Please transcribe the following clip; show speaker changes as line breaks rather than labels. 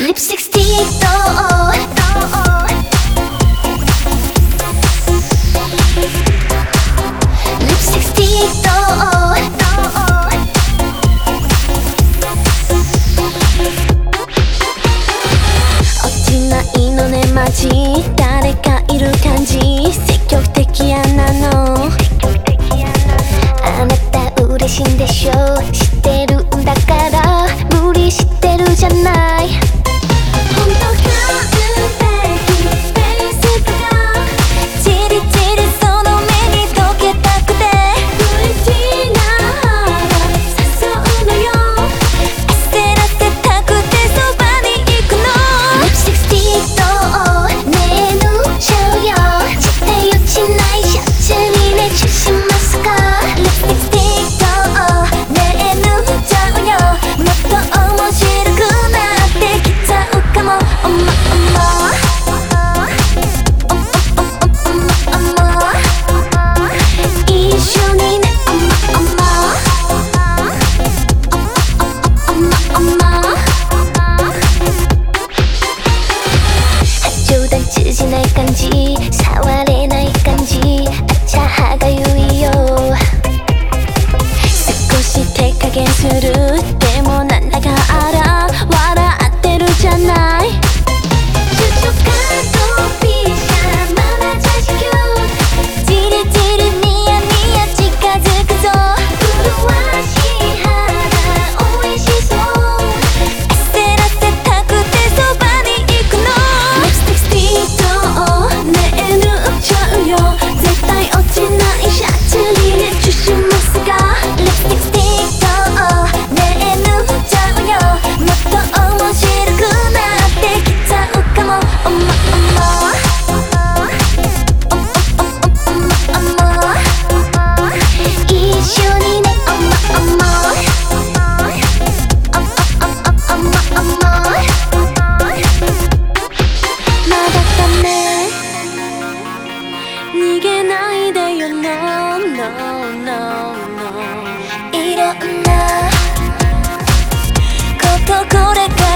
Lipstick stick 誰かいる感じ。積極的やなの。あなた嬉しいんでしょなことこれから